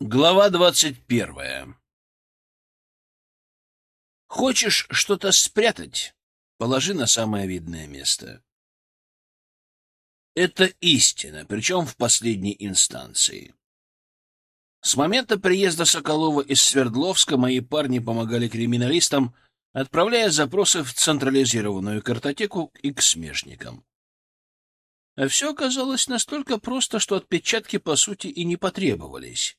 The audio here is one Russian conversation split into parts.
Глава двадцать первая Хочешь что-то спрятать? Положи на самое видное место. Это истина, причем в последней инстанции. С момента приезда Соколова из Свердловска мои парни помогали криминалистам, отправляя запросы в централизированную картотеку и к смежникам. А все оказалось настолько просто, что отпечатки, по сути, и не потребовались.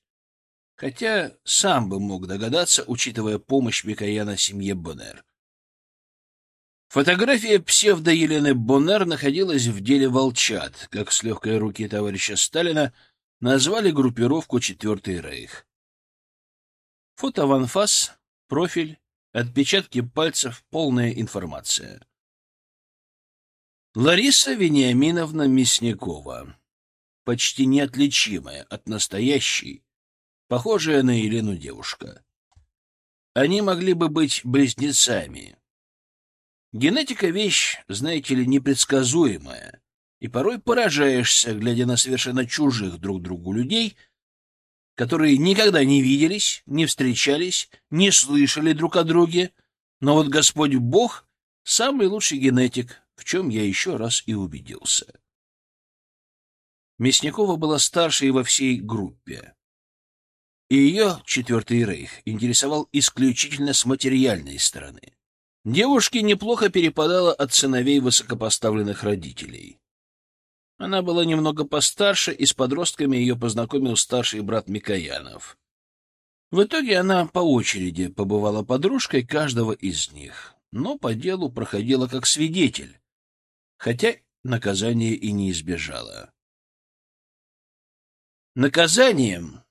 Хотя сам бы мог догадаться, учитывая помощь Микояна семье Боннер. Фотография псевдо Елены Боннер находилась в деле «Волчат», как с легкой руки товарища Сталина назвали группировку «Четвертый Рейх». Фото в анфас, профиль, отпечатки пальцев, полная информация. Лариса Вениаминовна Мясникова, почти неотличимая от настоящей, похожая на Елену девушка. Они могли бы быть близнецами. Генетика — вещь, знаете ли, непредсказуемая, и порой поражаешься, глядя на совершенно чужих друг другу людей, которые никогда не виделись, не встречались, не слышали друг о друге, но вот Господь Бог — самый лучший генетик, в чем я еще раз и убедился. Мясникова была старшей во всей группе. И ее Четвертый Рейх интересовал исключительно с материальной стороны. Девушке неплохо перепадало от сыновей высокопоставленных родителей. Она была немного постарше, и с подростками ее познакомил старший брат Микоянов. В итоге она по очереди побывала подружкой каждого из них, но по делу проходила как свидетель, хотя наказание и не избежала. Наказанием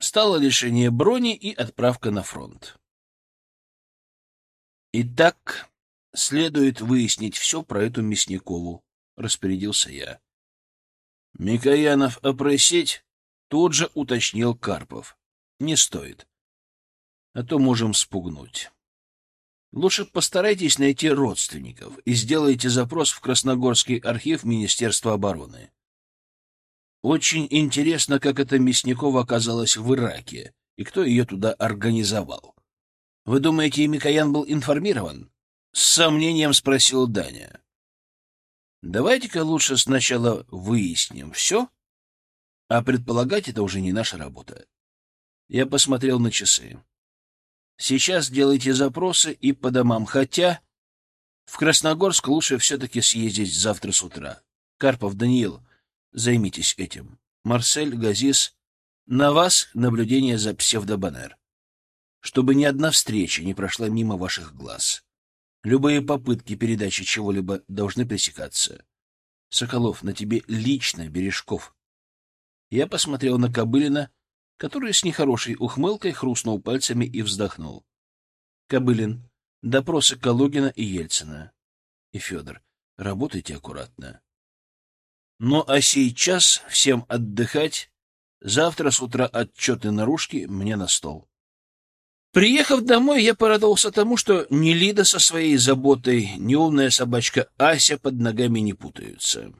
стало лишение брони и отправка на фронт. Итак, следует выяснить все про эту Мясникову, — распорядился я. Микоянов опросить? Тут же уточнил Карпов. Не стоит. А то можем спугнуть. Лучше постарайтесь найти родственников и сделайте запрос в Красногорский архив Министерства обороны. Очень интересно, как эта Мясникова оказалась в Ираке и кто ее туда организовал. Вы думаете, Микоян был информирован? С сомнением спросил Даня. Давайте-ка лучше сначала выясним все, а предполагать это уже не наша работа. Я посмотрел на часы. Сейчас делайте запросы и по домам, хотя в Красногорск лучше все-таки съездить завтра с утра. Карпов, Даниил, займитесь этим. Марсель, Газис, на вас наблюдение за псевдобанер. Чтобы ни одна встреча не прошла мимо ваших глаз. Любые попытки передачи чего-либо должны пресекаться. Соколов, на тебе лично Бережков. Я посмотрел на Кобылина, который с нехорошей ухмылкой хрустнул пальцами и вздохнул. Кобылин, допросы Калугина и Ельцина. И Федор, работайте аккуратно. Ну а сейчас всем отдыхать. Завтра с утра отчеты наружки мне на стол. Приехав домой, я порадовался тому, что ни Лида со своей заботой, ни умная собачка Ася под ногами не путаются.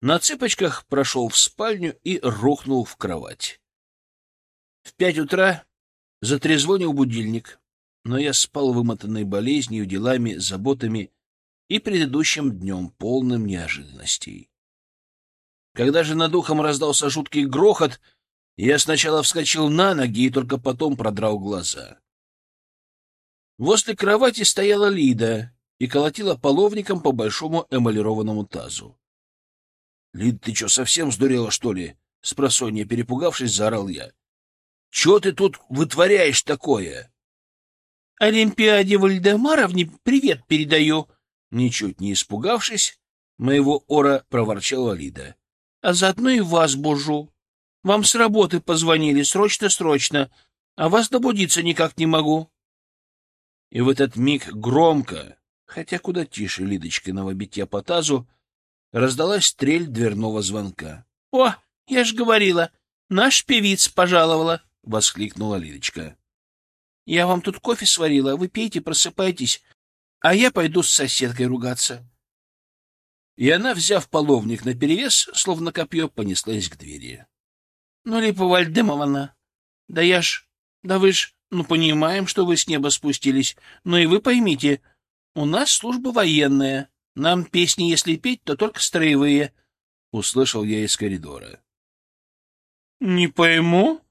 На цыпочках прошел в спальню и рухнул в кровать. В пять утра затрезвонил будильник, но я спал вымотанной болезнью, делами, заботами и предыдущим днем, полным неожиданностей. Когда же над ухом раздался жуткий грохот — я сначала вскочил на ноги и только потом продрал глаза. Возле кровати стояла Лида и колотила половником по большому эмалированному тазу. — Лид, ты что, совсем сдурела, что ли? — спросонья перепугавшись, заорал я. — Чего ты тут вытворяешь такое? — Олимпиаде Вальдемаровне привет передаю. Ничуть не испугавшись, моего ора проворчала Лида. — А заодно и вас бужу. Вам с работы позвонили, срочно-срочно, а вас добудиться никак не могу. И в этот миг громко, хотя куда тише Лидочкиного битья по тазу, раздалась трель дверного звонка. — О, я ж говорила, наш певиц пожаловала! — воскликнула Лидочка. — Я вам тут кофе сварила, вы пейте, просыпайтесь, а я пойду с соседкой ругаться. И она, взяв половник наперевес, словно копье, понеслась к двери. — Ну, Липа Вальдемовна, да я ж... Да вы ж... Ну, понимаем, что вы с неба спустились, но и вы поймите, у нас служба военная. Нам песни, если петь, то только строевые. — услышал я из коридора. — Не пойму,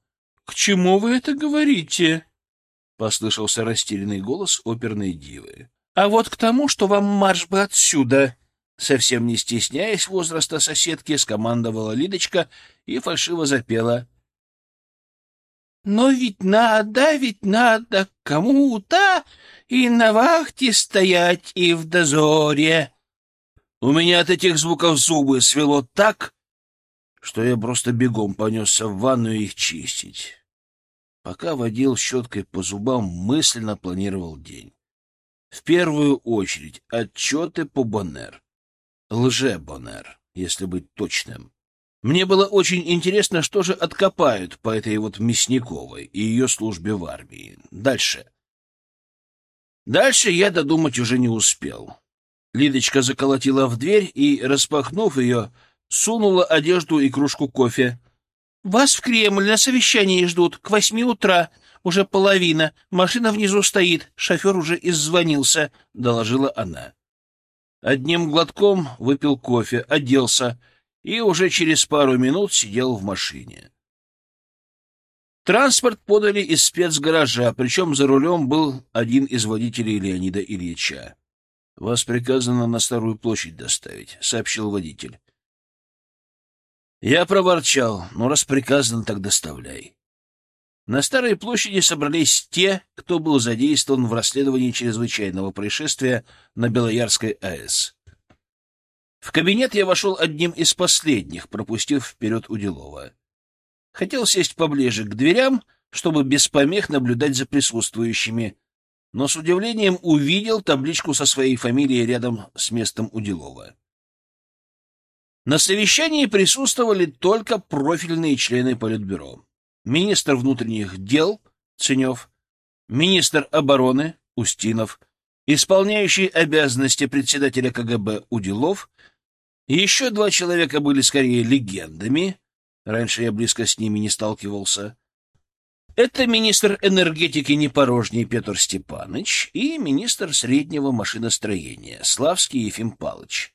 к чему вы это говорите? — послышался растерянный голос оперной дивы. — А вот к тому, что вам марш бы отсюда! Совсем не стесняясь возраста соседки, скомандовала Лидочка и фальшиво запела. — Но ведь надо, ведь надо кому-то и на вахте стоять, и в дозоре. У меня от этих звуков зубы свело так, что я просто бегом понесся в ванную их чистить. Пока водил щеткой по зубам, мысленно планировал день. В первую очередь отчеты по Боннер. Лже-Боннер, если быть точным. Мне было очень интересно, что же откопают по этой вот Мясниковой и ее службе в армии. Дальше. Дальше я додумать уже не успел. Лидочка заколотила в дверь и, распахнув ее, сунула одежду и кружку кофе. — Вас в Кремль на совещании ждут. К восьми утра. Уже половина. Машина внизу стоит. Шофер уже иззвонился, — доложила она. Одним глотком выпил кофе, оделся и уже через пару минут сидел в машине. Транспорт подали из спецгаража, причем за рулем был один из водителей Леонида Ильича. «Вас приказано на Старую площадь доставить», — сообщил водитель. Я проворчал, ну, раз приказано, так доставляй. На Старой площади собрались те, кто был задействован в расследовании чрезвычайного происшествия на Белоярской АЭС. В кабинет я вошел одним из последних, пропустив вперед Уделова. Хотел сесть поближе к дверям, чтобы без помех наблюдать за присутствующими, но с удивлением увидел табличку со своей фамилией рядом с местом Уделова. На совещании присутствовали только профильные члены Политбюро. Министр внутренних дел Ценев, министр обороны Устинов, исполняющий обязанности председателя КГБ Уделов, еще два человека были скорее легендами, раньше я близко с ними не сталкивался, это министр энергетики Непорожний Петр Степанович и министр среднего машиностроения Славский Ефим Палыч.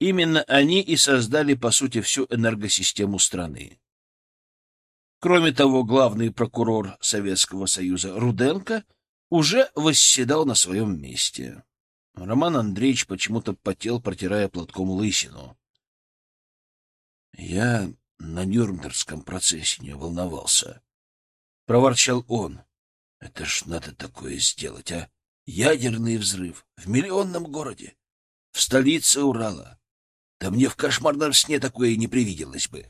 Именно они и создали, по сути, всю энергосистему страны. Кроме того, главный прокурор Советского Союза Руденко уже восседал на своем месте. Роман Андреевич почему-то потел, протирая платком лысину. Я на Нюрнбергском процессе не волновался. — проворчал он. — Это ж надо такое сделать, а? Ядерный взрыв в миллионном городе, в столице Урала. Да мне в кошмарном сне такое не привиделось бы.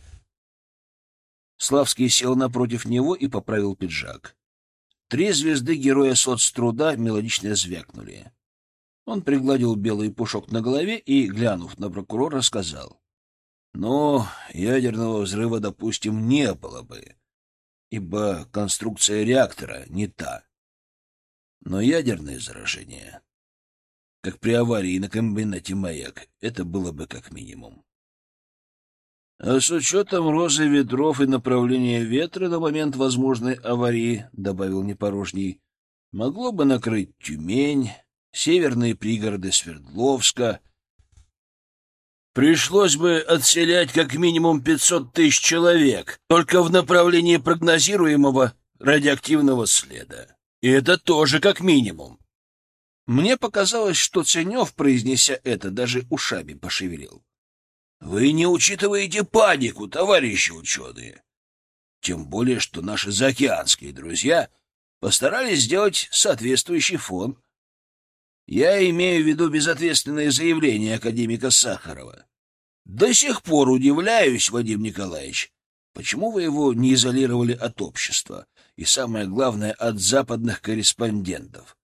Славский сел напротив него и поправил пиджак. Три звезды героя соцтруда мелодично звякнули. Он пригладил белый пушок на голове и, глянув на прокурора, сказал. — Ну, ядерного взрыва, допустим, не было бы ибо конструкция реактора не та. Но ядерное заражение, как при аварии на комбинате «Маяк», это было бы как минимум. А с учетом розы ветров и направления ветра на момент возможной аварии, — добавил Непорожний, — могло бы накрыть Тюмень, северные пригороды Свердловска, Пришлось бы отселять как минимум 500 тысяч человек только в направлении прогнозируемого радиоактивного следа. И это тоже как минимум. Мне показалось, что Ценев, произнеся это, даже ушами пошевелил. Вы не учитываете панику, товарищи ученые. Тем более, что наши заокеанские друзья постарались сделать соответствующий фон. Я имею в виду безответственное заявление академика Сахарова. До сих пор удивляюсь, Вадим Николаевич, почему вы его не изолировали от общества и, самое главное, от западных корреспондентов.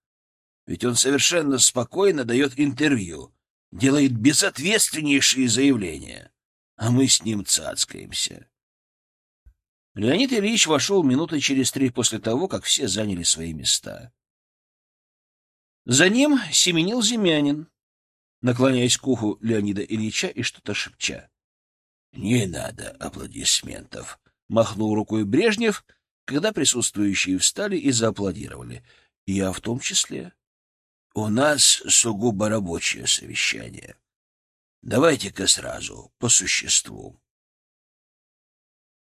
Ведь он совершенно спокойно дает интервью, делает безответственнейшие заявления, а мы с ним цацкаемся. Леонид Ильич вошел минуты через три после того, как все заняли свои места. За ним семенил Земянин, наклоняясь к уху Леонида Ильича и что-то шепча. — Не надо аплодисментов, Махнул рукой Брежнев, когда присутствующие встали и зааплодировали. Я в том числе. У нас сугубо рабочее совещание. Давайте-ка сразу, по существу.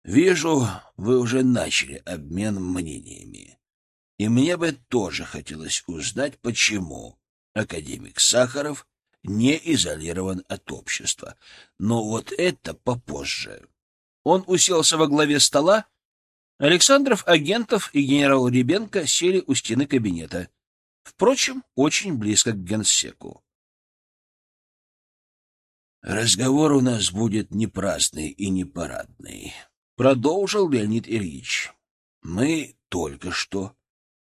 Вижу, вы уже начали обмен мнениями. И мне бы тоже хотелось узнать, почему академик Сахаров не изолирован от общества. Но вот это попозже. Он уселся во главе стола. Александров, Агентов и генерал Ребенко сели у стены кабинета. Впрочем, очень близко к генсеку. «Разговор у нас будет не праздный и не парадный», — продолжил Леонид Ильич. «Мы только что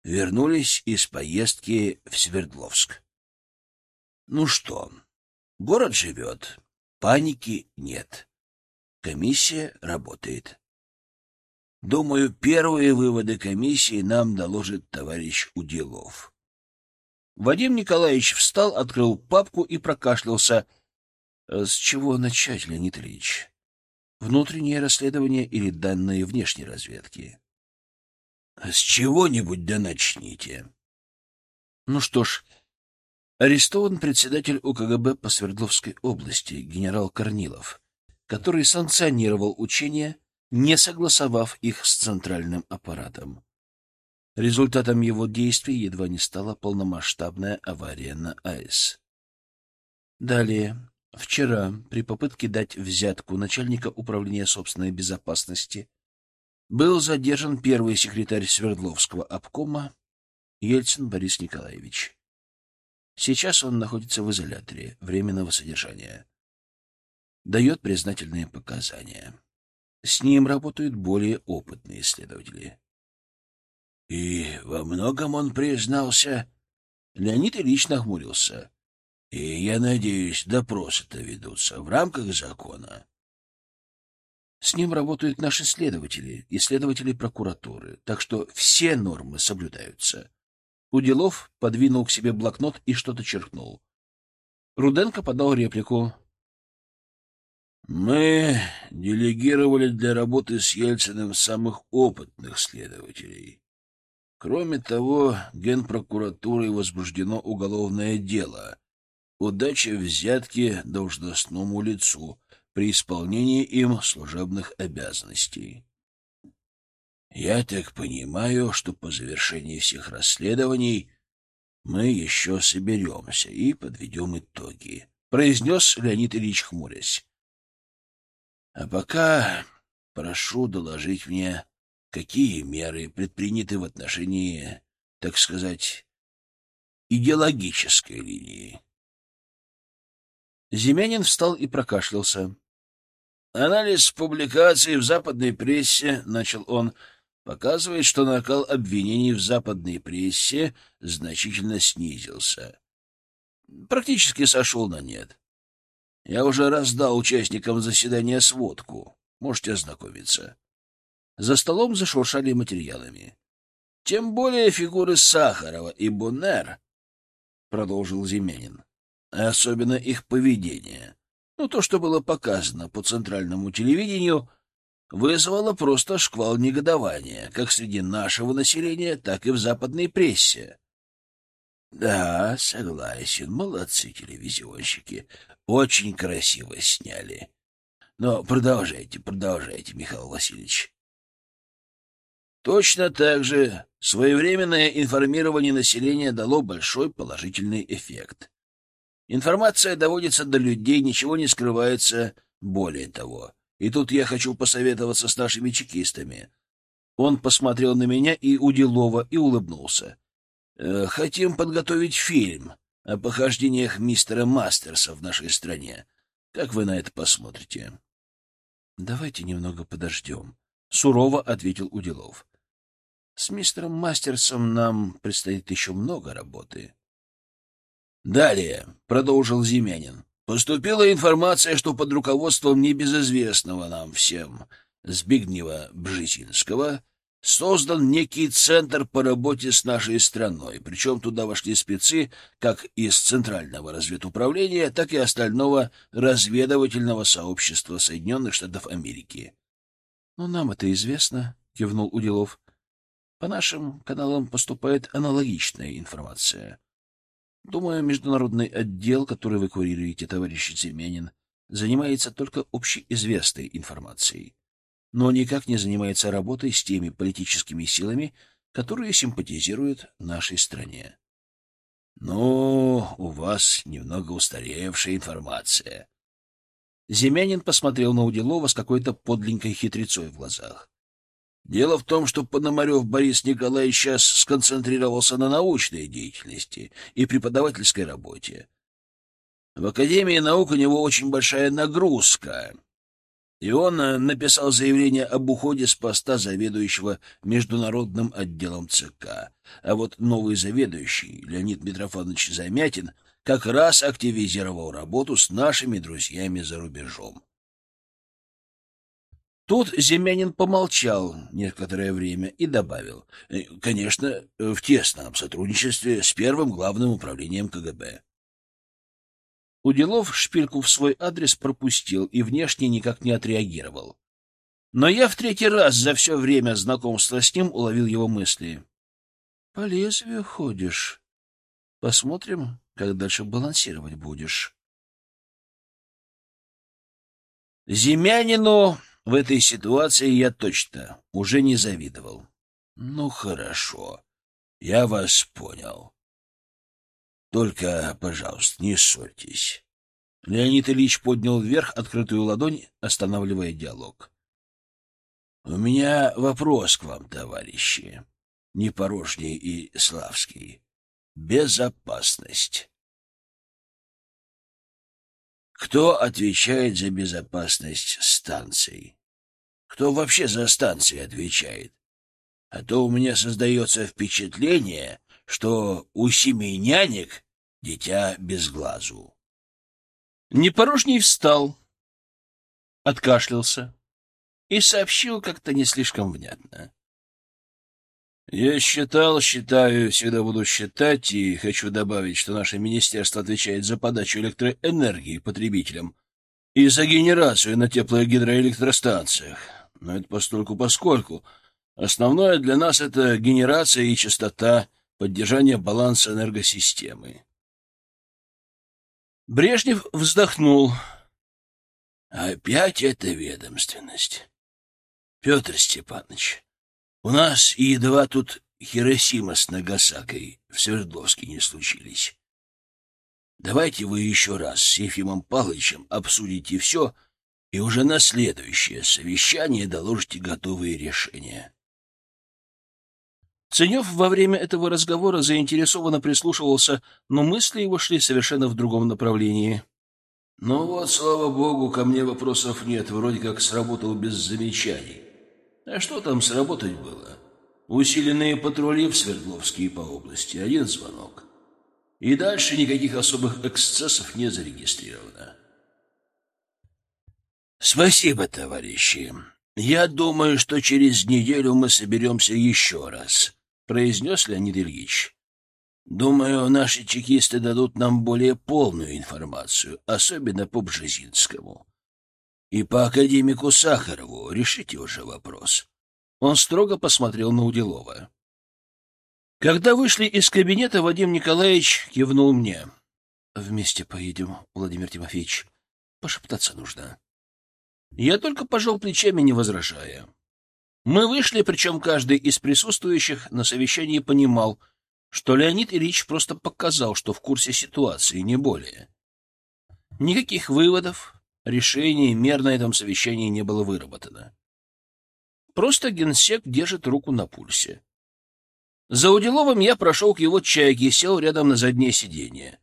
вернулись из поездки в Свердловск. Ну что, город живет, паники нет. Комиссия работает. Думаю, первые выводы комиссии нам доложит товарищ Уделов. Вадим Николаевич встал, открыл папку и прокашлялся. С чего начать, Леонид Ильич? Внутреннее расследование или данные внешней разведки? С чего-нибудь да начните. Ну что ж, арестован председатель УКГБ по Свердловской области, генерал Корнилов, который санкционировал учения, не согласовав их с центральным аппаратом. Результатом его действий едва не стала полномасштабная авария на АЭС. Далее, вчера, при попытке дать взятку начальника управления собственной безопасности был задержан первый секретарь Свердловского обкома Ельцин Борис Николаевич. Сейчас он находится в изоляторе временного содержания. Дает признательные показания. С ним работают более опытные следователи. — И во многом он признался? Леонид Ильич нахмурился. — И, я надеюсь, допросы-то ведутся в рамках закона. С ним работают наши следователи и следователи прокуратуры, так что все нормы соблюдаются. Уделов подвинул к себе блокнот и что-то черкнул. Руденко подал реплику. «Мы делегировали для работы с Ельциным самых опытных следователей. Кроме того, Генпрокуратурой возбуждено уголовное дело. Удача взятки должностному лицу, при исполнении им служебных обязанностей. Я так понимаю, что по завершении всех расследований мы еще соберемся и подведем итоги, — произнес Леонид Ильич, хмурясь. А пока прошу доложить мне, какие меры предприняты в отношении, так сказать, идеологической линии. Земянин встал и прокашлялся. Анализ публикаций в западной прессе, — начал он, — показывает, что накал обвинений в западной прессе значительно снизился. Практически сошел на нет. Я уже раздал участникам заседания сводку. Можете ознакомиться. За столом зашуршали материалами. Тем более фигуры Сахарова и Боннер, — продолжил Земянин, — особенно их поведение но то, что было показано по центральному телевидению, вызвало просто шквал негодования, как среди нашего населения, так и в западной прессе. Да, согласен, молодцы телевизионщики, очень красиво сняли. Но продолжайте, продолжайте, Михаил Васильевич. Точно так же своевременное информирование населения дало большой положительный эффект. Информация доводится до людей, ничего не скрывается более того. И тут я хочу посоветоваться с нашими чекистами. Он посмотрел на меня и Уделова и улыбнулся. «Э, «Хотим подготовить фильм о похождениях мистера Мастерса в нашей стране. Как вы на это посмотрите?» «Давайте немного подождем», — сурово ответил Уделов. «С мистером Мастерсом нам предстоит еще много работы». Далее, — продолжил Зимянин, — поступила информация, что под руководством небезызвестного нам всем Збигнева Бжезинского создан некий центр по работе с нашей страной, причем туда вошли спецы как из Центрального разведуправления, так и остального разведывательного сообщества Соединенных Штатов Америки. — Ну, нам это известно, — кивнул Уделов. — По нашим каналам поступает аналогичная информация. Думаю, международный отдел, который вы курируете, товарищ Земянин, занимается только общеизвестной информацией, но никак не занимается работой с теми политическими силами, которые симпатизируют нашей стране. — Ну, у вас немного устаревшая информация. Земянин посмотрел на Уделова с какой-то подленькой хитрецой в глазах. Дело в том, что Пономарев Борис Николаевич сейчас сконцентрировался на научной деятельности и преподавательской работе. В Академии наук у него очень большая нагрузка, и он э, написал заявление об уходе с поста заведующего международным отделом ЦК. А вот новый заведующий, Леонид Митрофанович Замятин, как раз активизировал работу с нашими друзьями за рубежом. Тут Земянин помолчал некоторое время и добавил, «Э, конечно, в тесном сотрудничестве с первым главным управлением КГБ. Уделов шпильку в свой адрес пропустил и внешне никак не отреагировал. Но я в третий раз за все время знакомства с ним уловил его мысли. — По лезвию ходишь. Посмотрим, как дальше балансировать будешь. Земянину в этой ситуации я точно уже не завидовал. Ну, хорошо, я вас понял. Только, пожалуйста, не ссорьтесь. Леонид Ильич поднял вверх открытую ладонь, останавливая диалог. — У меня вопрос к вам, товарищи. Непорожний и Славский. Безопасность. Кто отвечает за безопасность станций? Кто вообще за станции отвечает? А то у меня создается впечатление, что у семи нянек дитя без глазу. Непорожний встал, откашлялся и сообщил как-то не слишком внятно. Я считал, считаю, всегда буду считать, и хочу добавить, что наше министерство отвечает за подачу электроэнергии потребителям и за генерацию на теплогидроэлектростанциях. Но это постольку поскольку. Основное для нас — это генерация и частота, поддержание баланса энергосистемы. Брежнев вздохнул. Опять эта ведомственность. Петр Степанович, у нас едва тут Хиросима с Нагасакой в Свердловске не случились. Давайте вы еще раз с Ефимом Павловичем обсудите все и уже на следующее совещание доложите готовые решения. Ценев во время этого разговора заинтересованно прислушивался, но мысли его шли совершенно в другом направлении. «Ну вот, слава богу, ко мне вопросов нет, вроде как сработал без замечаний. А что там сработать было? Усиленные патрули в Свердловске по области, один звонок. И дальше никаких особых эксцессов не зарегистрировано. Спасибо, товарищи. Я думаю, что через неделю мы соберемся еще раз, произнес Леонид Ильич. Думаю, наши чекисты дадут нам более полную информацию, особенно по Бжезинскому. И по академику Сахарову решите уже вопрос. Он строго посмотрел на Уделова. Когда вышли из кабинета, Вадим Николаевич кивнул мне. — Вместе поедем, Владимир Тимофеевич. Пошептаться нужно. Я только пожал плечами, не возражая. Мы вышли, причем каждый из присутствующих на совещании понимал, что Леонид Ильич просто показал, что в курсе ситуации, не более. Никаких выводов, решений, мер на этом совещании не было выработано. Просто генсек держит руку на пульсе. За Уделовым я прошел к его чайке и сел рядом на заднее сиденье.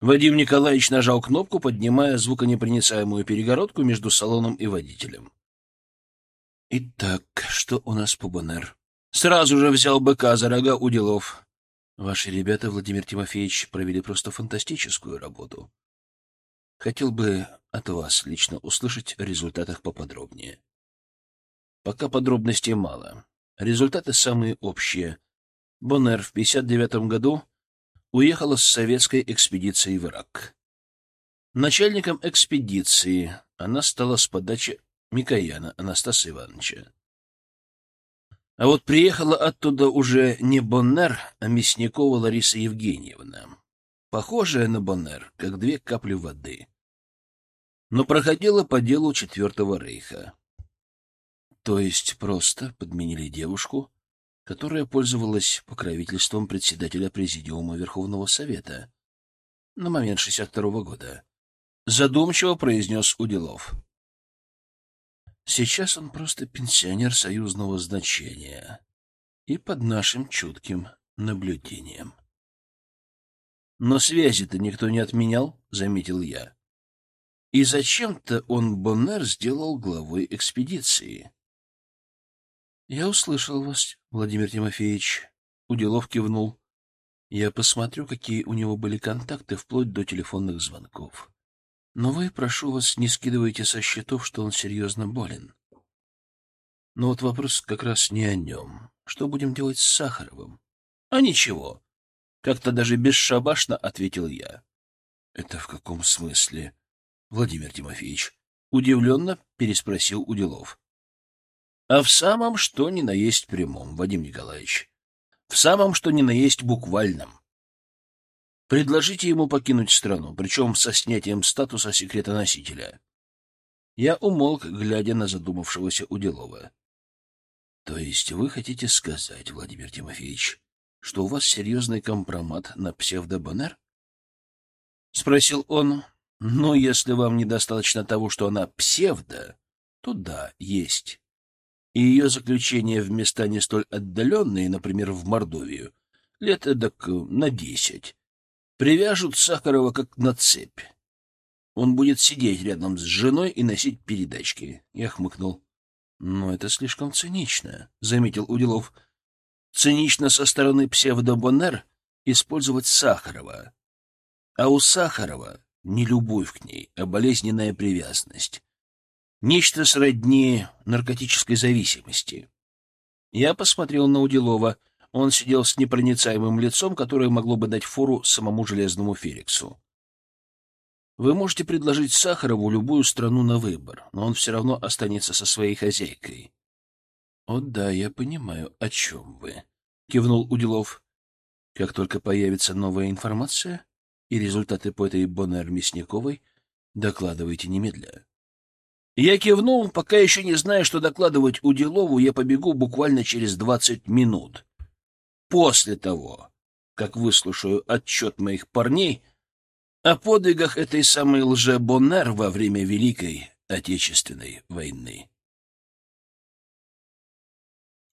Вадим Николаевич нажал кнопку, поднимая звуконепроницаемую перегородку между салоном и водителем. «Итак, что у нас по БНР?» Сразу же взял быка за рога Уделов. «Ваши ребята, Владимир Тимофеевич, провели просто фантастическую работу. Хотел бы от вас лично услышать о результатах поподробнее. Пока подробностей мало. Результаты самые общие. Боннер в 59 году уехала с советской экспедицией в Ирак. Начальником экспедиции она стала с подачи Микояна Анастаса Ивановича. А вот приехала оттуда уже не Боннер, а Мясникова Лариса Евгеньевна, похожая на Боннер, как две капли воды, но проходила по делу Четвертого Рейха. То есть просто подменили девушку, которая пользовалась покровительством председателя Президиума Верховного Совета на момент 62 -го года. Задумчиво произнес Уделов. Сейчас он просто пенсионер союзного значения и под нашим чутким наблюдением. Но связи-то никто не отменял, — заметил я. И зачем-то он Боннер сделал главой экспедиции. — Я услышал вас, Владимир Тимофеевич. Уделов кивнул. Я посмотрю, какие у него были контакты, вплоть до телефонных звонков. Но вы, прошу вас, не скидывайте со счетов, что он серьезно болен. Но вот вопрос как раз не о нем. Что будем делать с Сахаровым? А ничего. Как-то даже бесшабашно ответил я. Это в каком смысле? Владимир Тимофеевич удивленно переспросил Уделов. А в самом что ни на есть прямом, Вадим Николаевич. В самом что ни на есть буквальном. Предложите ему покинуть страну, причем со снятием статуса секретоносителя. Я умолк, глядя на задумавшегося Уделова. — То есть вы хотите сказать, Владимир Тимофеевич, что у вас серьезный компромат на псевдобонер? — спросил он. — Но если вам недостаточно того, что она псевдо, то да, есть. И ее заключение в места не столь отдаленные, например, в Мордовию, лет эдак на десять, Привяжут Сахарова как на цепь. Он будет сидеть рядом с женой и носить передачки. Я хмыкнул. Но это слишком цинично, — заметил Уделов. Цинично со стороны псевдобонер использовать Сахарова. А у Сахарова не любовь к ней, а болезненная привязанность. Нечто сродни наркотической зависимости. Я посмотрел на Уделова — он сидел с непроницаемым лицом, которое могло бы дать фору самому Железному Феликсу. Вы можете предложить Сахарову любую страну на выбор, но он все равно останется со своей хозяйкой. — О да, я понимаю, о чем вы, — кивнул Уделов. — Как только появится новая информация и результаты по этой Боннер Мясниковой, докладывайте немедля. Я кивнул, пока еще не зная, что докладывать Уделову, я побегу буквально через двадцать минут после того, как выслушаю отчет моих парней о подвигах этой самой лже-Боннер во время Великой Отечественной войны.